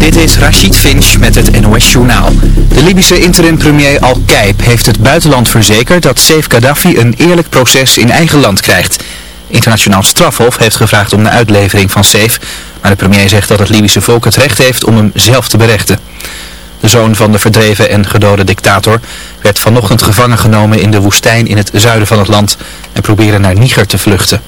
Dit is Rachid Finch met het NOS Journaal. De Libische interim-premier Al-Kaib heeft het buitenland verzekerd dat Saif Gaddafi een eerlijk proces in eigen land krijgt. Internationaal strafhof heeft gevraagd om de uitlevering van Saif, maar de premier zegt dat het Libische volk het recht heeft om hem zelf te berechten. De zoon van de verdreven en gedode dictator werd vanochtend gevangen genomen in de woestijn in het zuiden van het land en probeerde naar Niger te vluchten.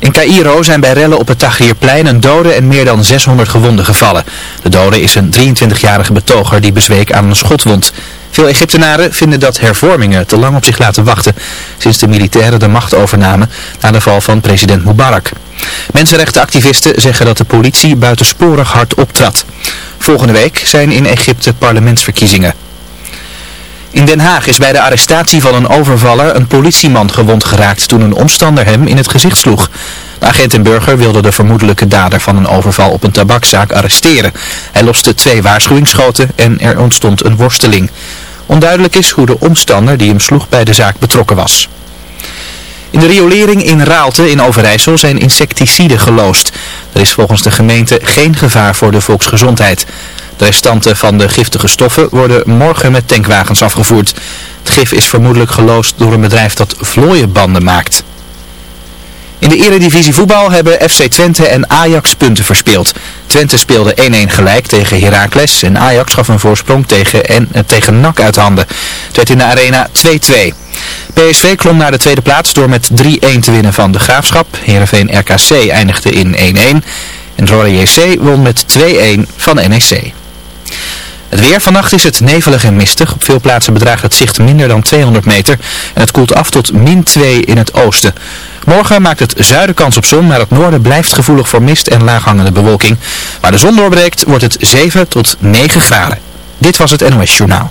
In Cairo zijn bij rellen op het Tahrirplein een dode en meer dan 600 gewonden gevallen. De dode is een 23-jarige betoger die bezweek aan een schotwond. Veel Egyptenaren vinden dat hervormingen te lang op zich laten wachten sinds de militairen de macht overnamen na de val van president Mubarak. Mensenrechtenactivisten zeggen dat de politie buitensporig hard optrad. Volgende week zijn in Egypte parlementsverkiezingen. In Den Haag is bij de arrestatie van een overvaller een politieman gewond geraakt toen een omstander hem in het gezicht sloeg. De agent en burger wilde de vermoedelijke dader van een overval op een tabakzaak arresteren. Hij loste twee waarschuwingsschoten en er ontstond een worsteling. Onduidelijk is hoe de omstander die hem sloeg bij de zaak betrokken was. In de riolering in Raalte in Overijssel zijn insecticiden geloosd. Er is volgens de gemeente geen gevaar voor de volksgezondheid. De restanten van de giftige stoffen worden morgen met tankwagens afgevoerd. Het gif is vermoedelijk geloosd door een bedrijf dat vlooienbanden maakt. In de eredivisie voetbal hebben FC Twente en Ajax punten verspeeld. Twente speelde 1-1 gelijk tegen Heracles en Ajax gaf een voorsprong tegen, en, eh, tegen NAC uit handen. Het werd in de arena 2-2. PSV klom naar de tweede plaats door met 3-1 te winnen van de Graafschap. Heerenveen RKC eindigde in 1-1 en Roda JC won met 2-1 van NEC. Het weer vannacht is het nevelig en mistig. Op veel plaatsen bedraagt het zicht minder dan 200 meter. En het koelt af tot min 2 in het oosten. Morgen maakt het zuiden kans op zon, maar het noorden blijft gevoelig voor mist en laaghangende bewolking. Waar de zon doorbreekt wordt het 7 tot 9 graden. Dit was het NOS Journaal.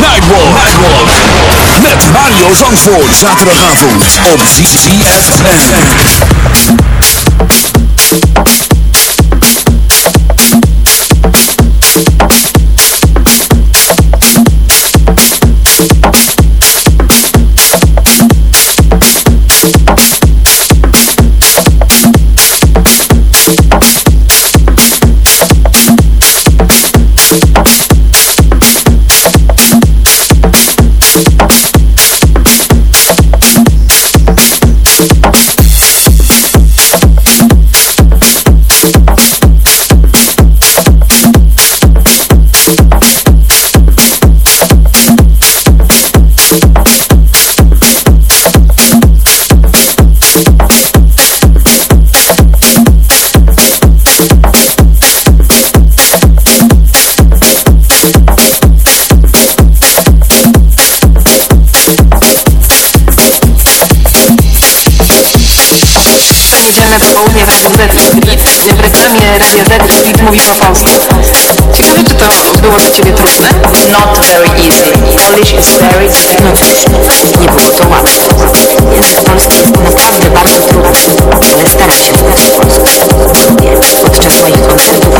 Nightwalk. Nightwalk. Met Mario Zandvoort. Zaterdagavond op ZFM. Radia Z Street mówi po polsku. Ciekawe, czy to było dla Ciebie trudne? Not very easy. Polish is very No cóż, nie było to łatwe. Język polski jest naprawdę bardzo trudny, ale staram się mówić po polsku. Podczas moich koncertów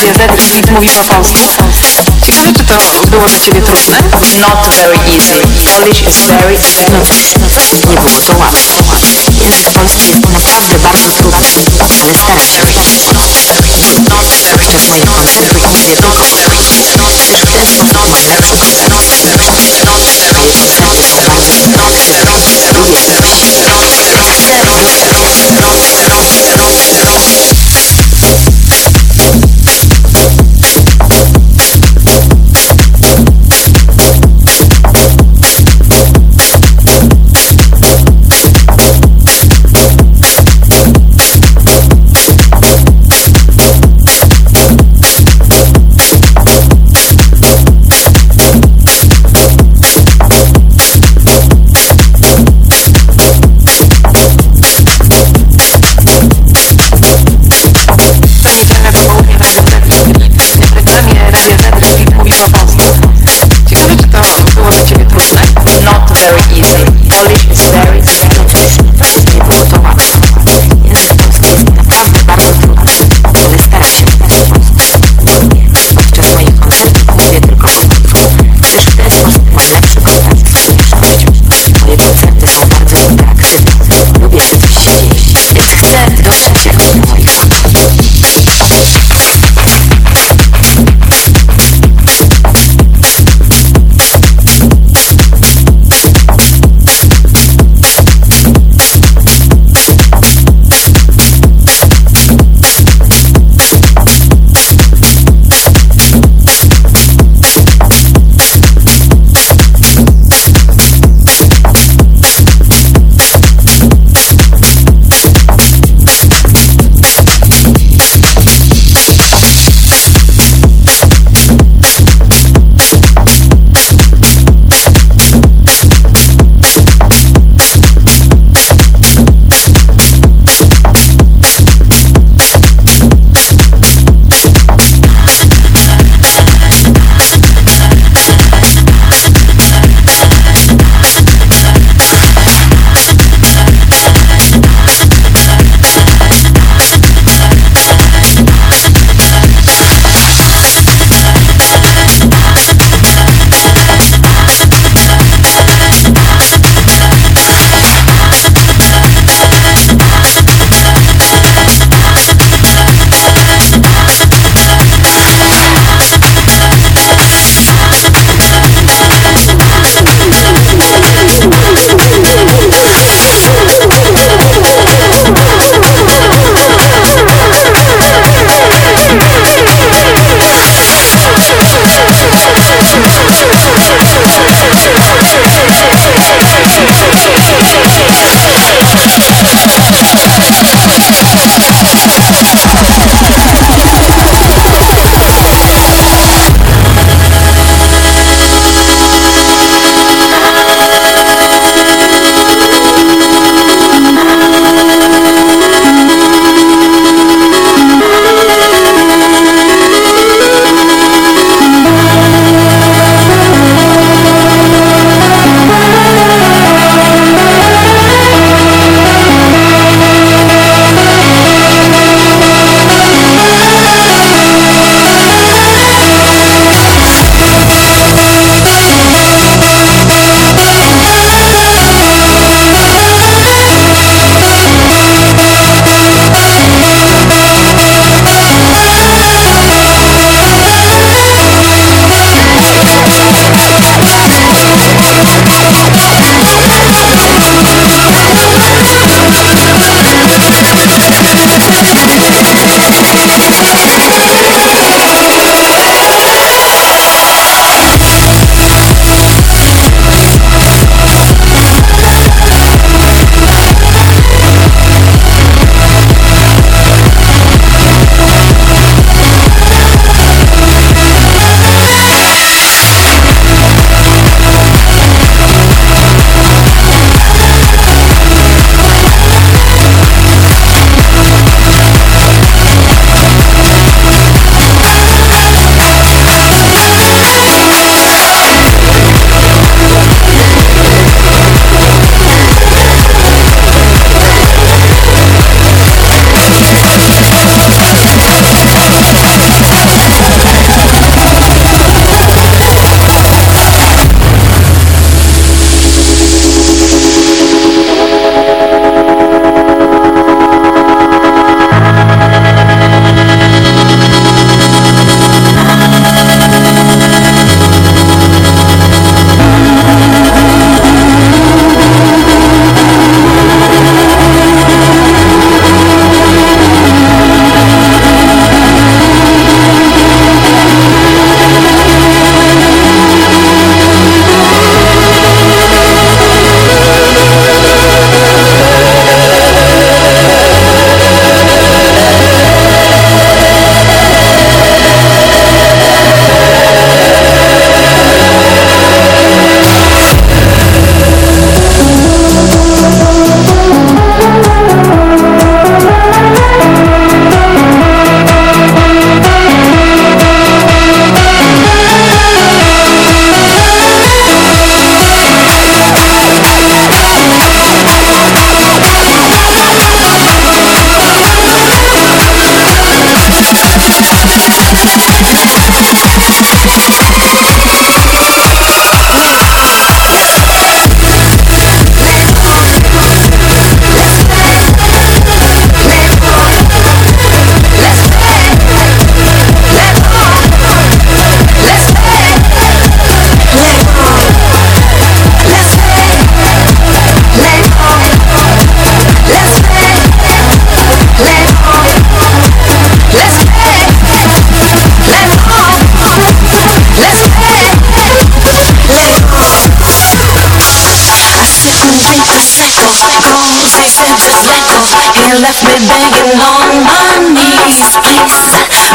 Z Street mówi po polsku. Ciekawe, czy to było dla Ciebie trudne? Not very easy. Polish is very... Właśnie, nie było to łatwe. Język polski jest naprawdę bardzo trudny, ale staram się być Podczas mojego koncertu mówię tylko w ten sposób mam lepszy koncert. Moje koncerty są and left me begging on my knees. Please,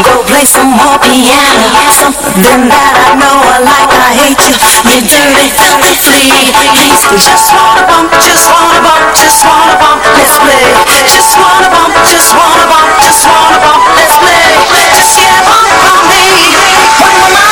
go play some more piano. Something that I know I like. I hate you, you dirty, filthy flea. Please, just wanna bump, just wanna bump, just wanna bump. Let's play. Just wanna bump, just wanna bump, just wanna bump. Let's play. Just a bump on me. When my mind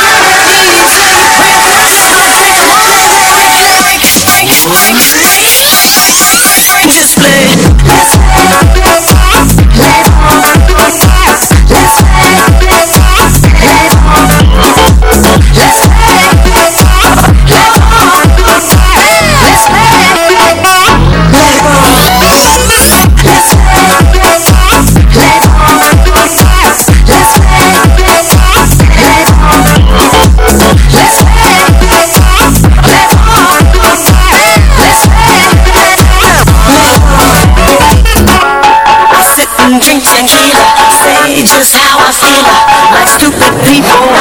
people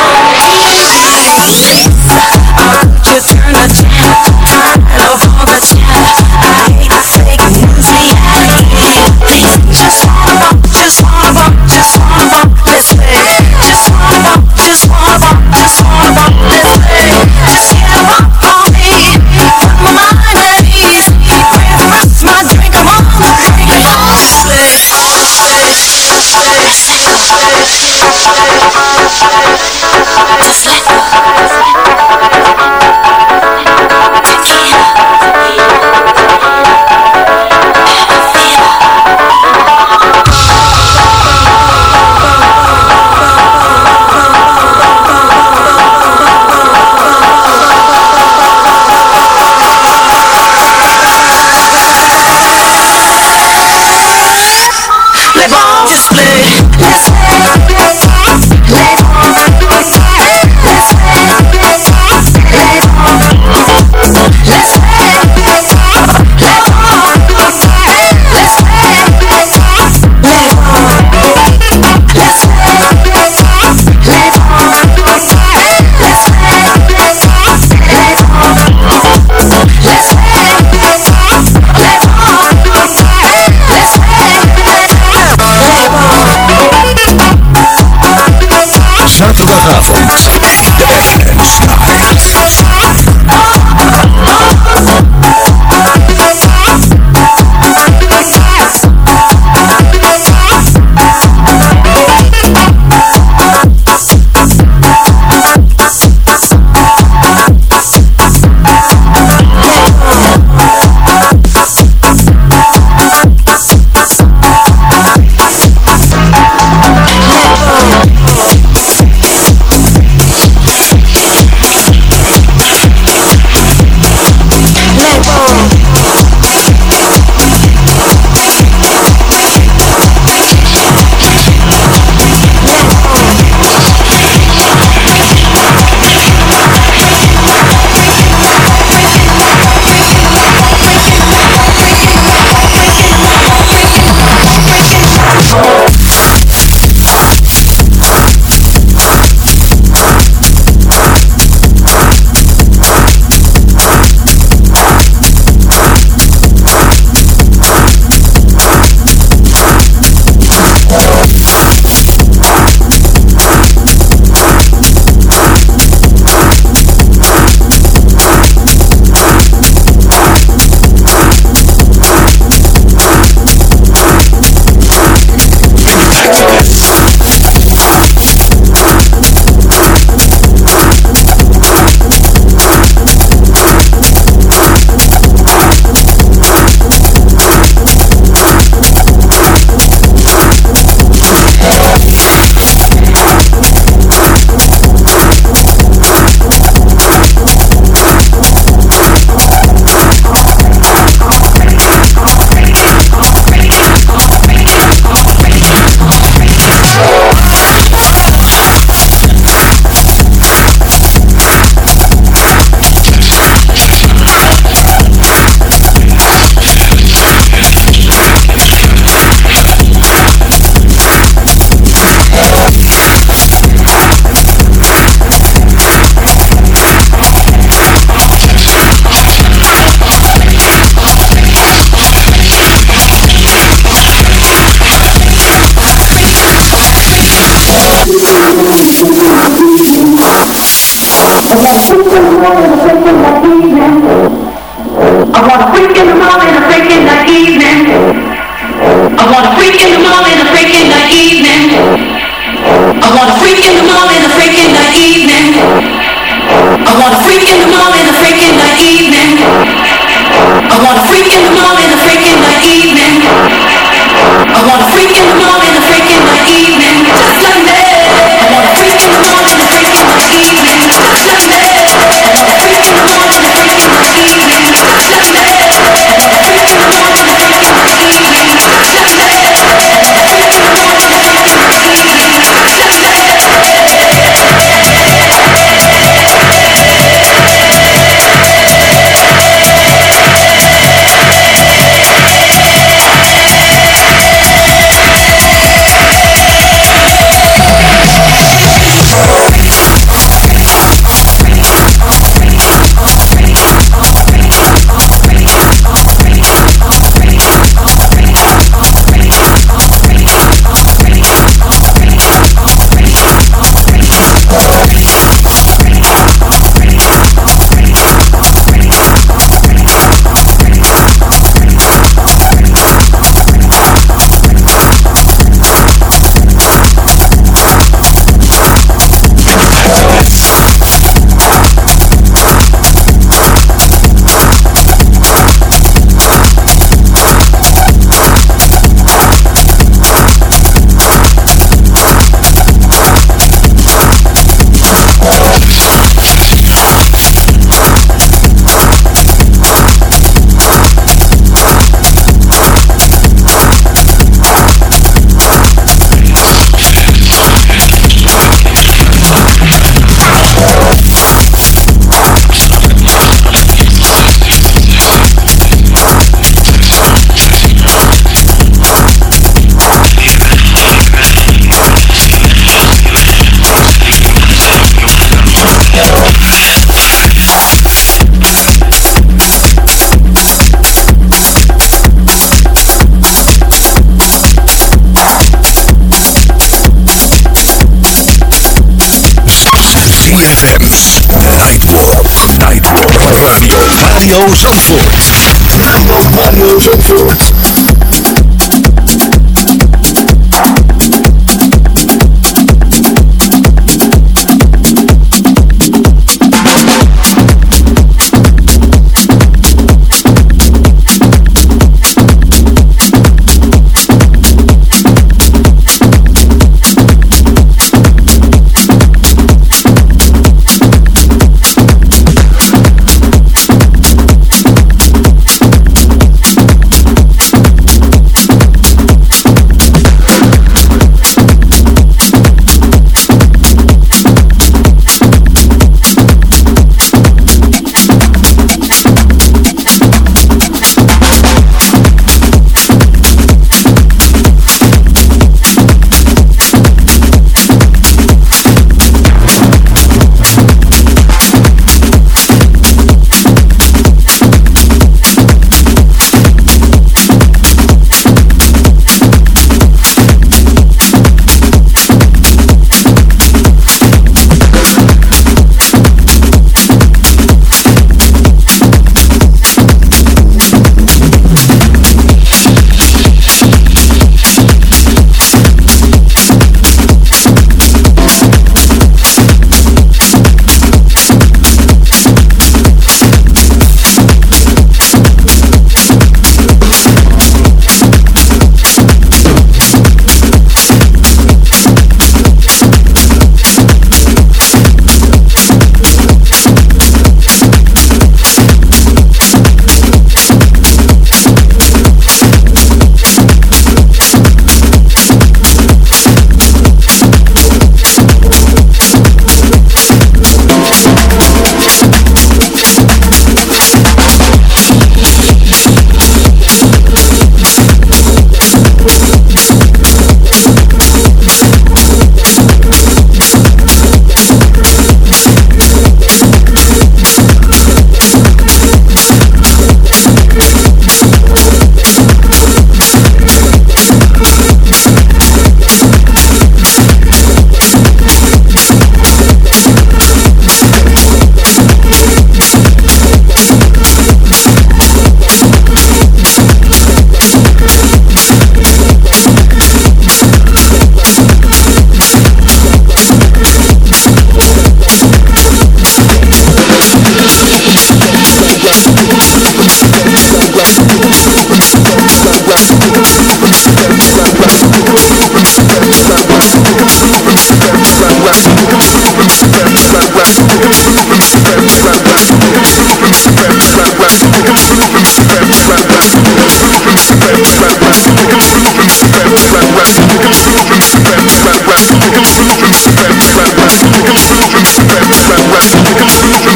I want a freak in the morning, a freak in the evening. I want a freak in the morning.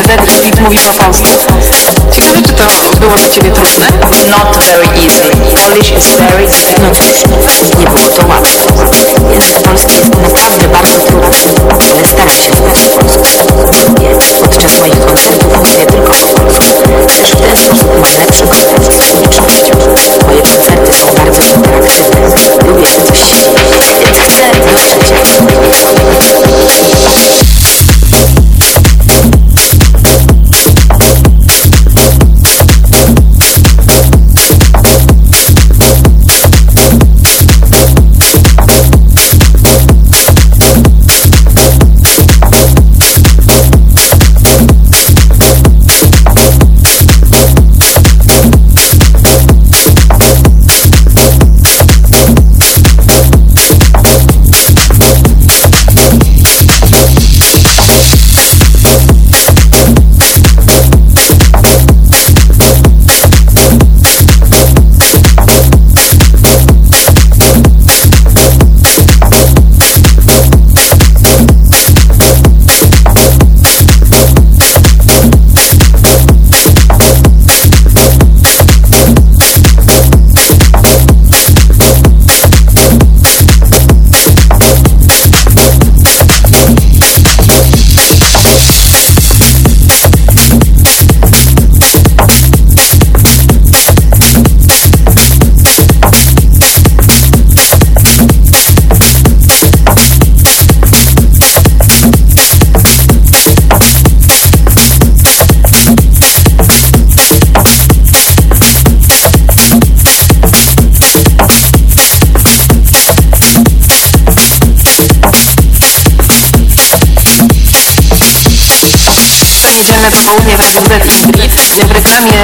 Cedric Smith mówi po polsku. Ciekawe, czy to było dla Ciebie trudne? Not very easily. Polish is very expensive. Nie było to łatwe. Język polski jest naprawdę bardzo trudny, ale staram się mówić po polsku. Podczas moich koncertów mówię tylko po polsku. Też w ten sposób mam lepsze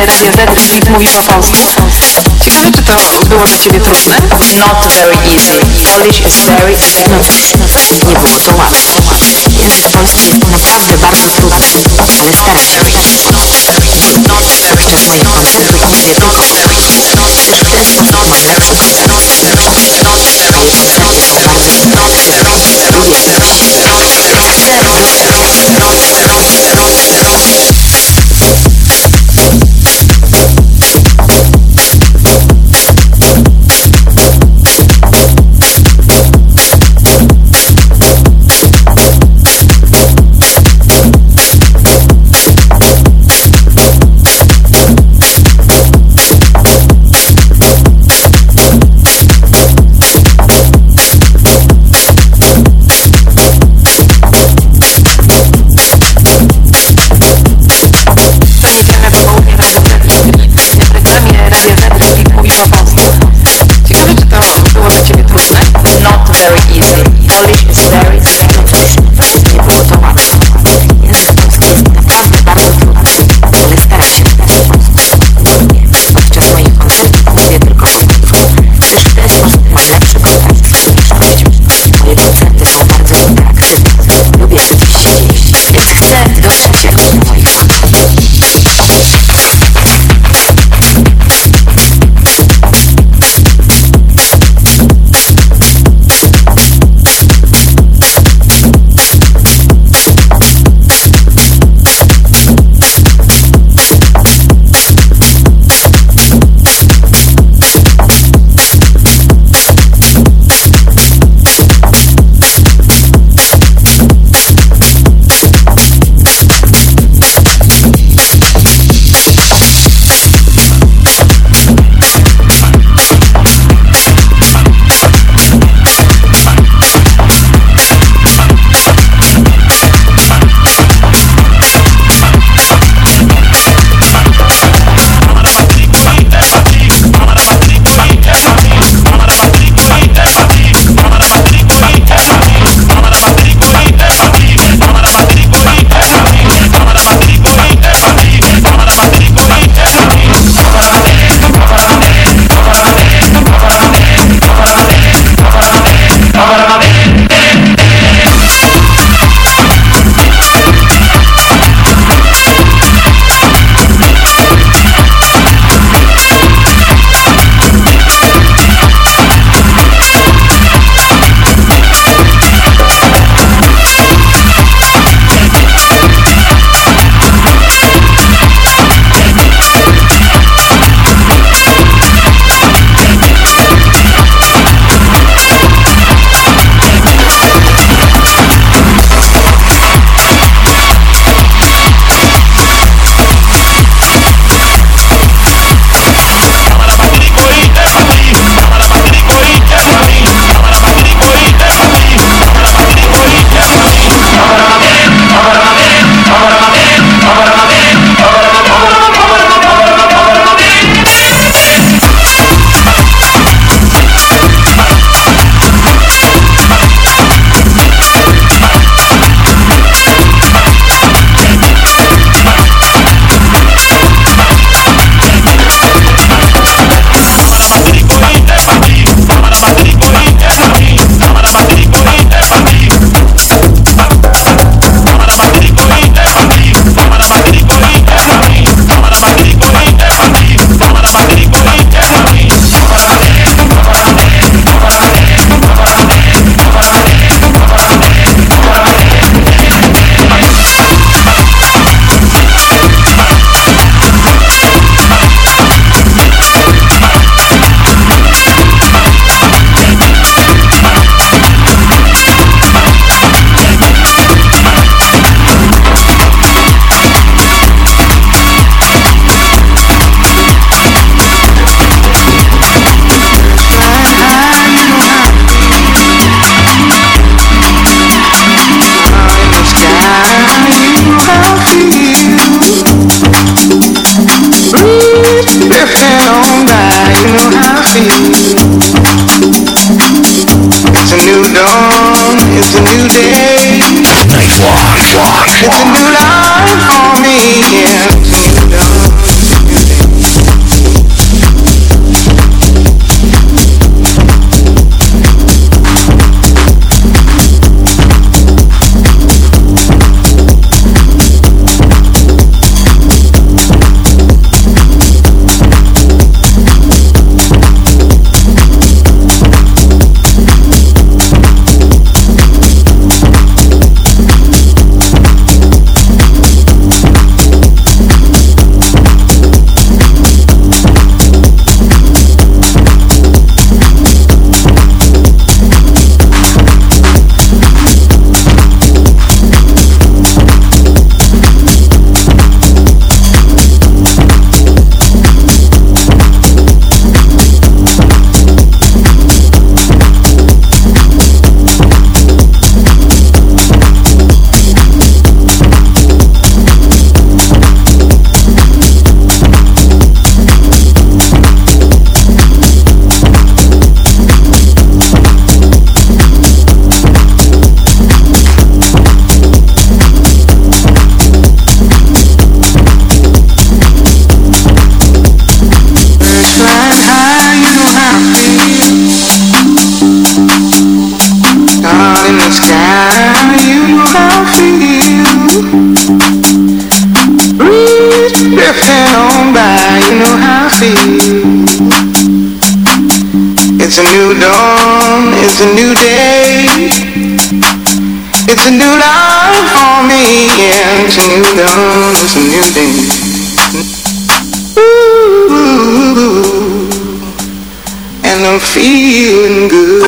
wydaje detektywów i wąsów. Ciekawe, czy to było dla Ciebie trudne? Not very easy. Polish is very smooth. Nie było to łatwe. Język polski jest naprawdę bardzo trudny, ale staraj się. Not very easy. Koncentruj się tylko na tezy formalne układane Koncepty są bardzo trudne. Uwierz mi. Zero, zero, zero, zero, zero. A new day. It's a new life for me, yeah. It's a new dawn, it's a new day. Ooh, and I'm feeling good.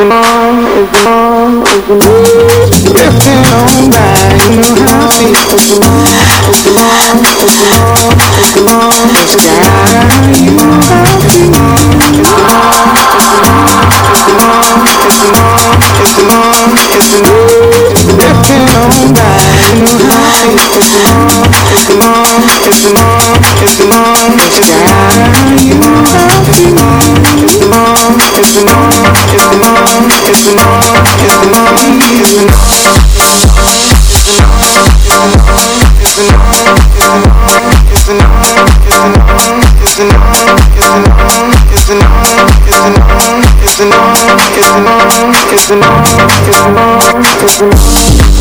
Lifting on, lifting on, lifting on Lifting on back Lifting on, lifting on, lifting on Lifting on, lifting on, lifting on You help me Lifting on, lifting on, lifting on Lifting on, lifting on, lifting on Lifting on back It's the night, it's the night, it's the night, it's the night, it's the night.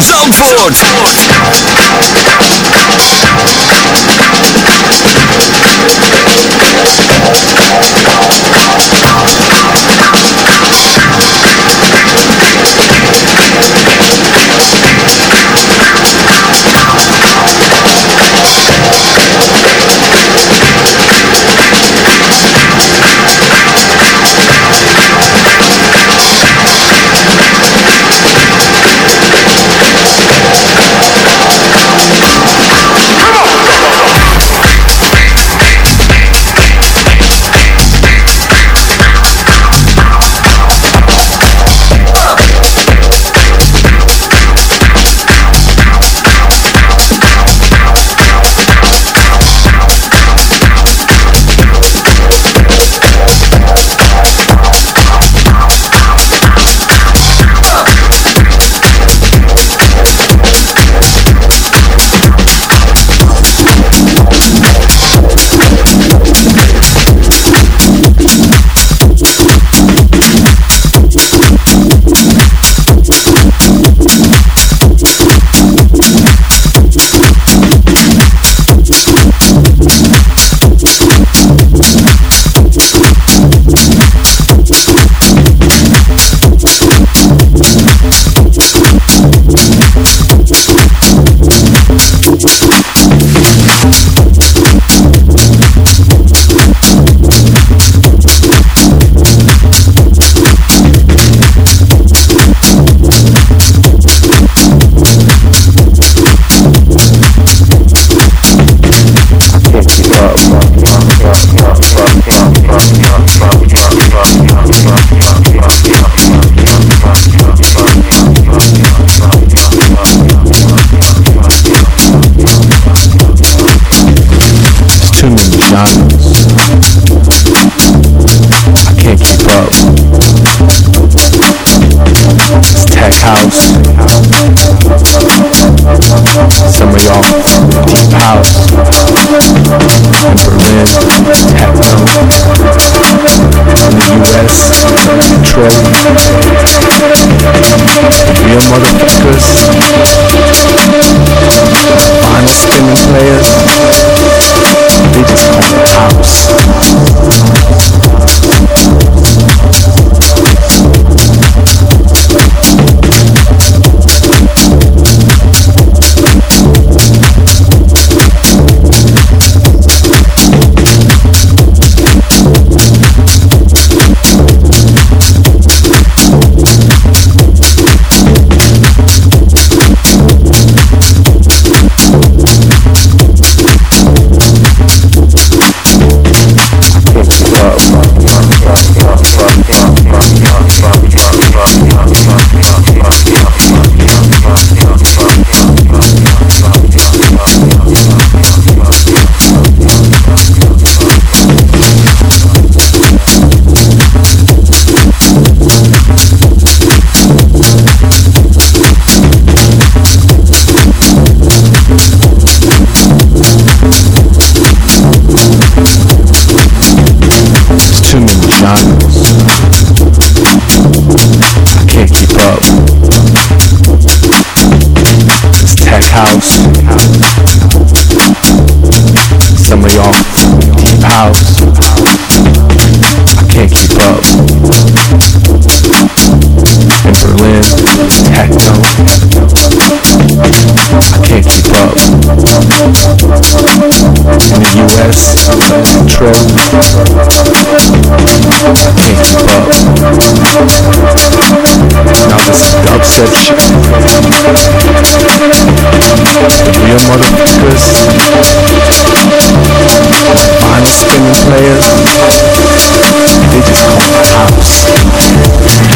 Zandvoort. Genres. I can't keep up. It's tech house. Some of y'all deep house. In Berlin, techno. In the US, Detroit. Real motherfuckers. Vinyl spinning players. exception. Real motherfuckers, players, they just call house.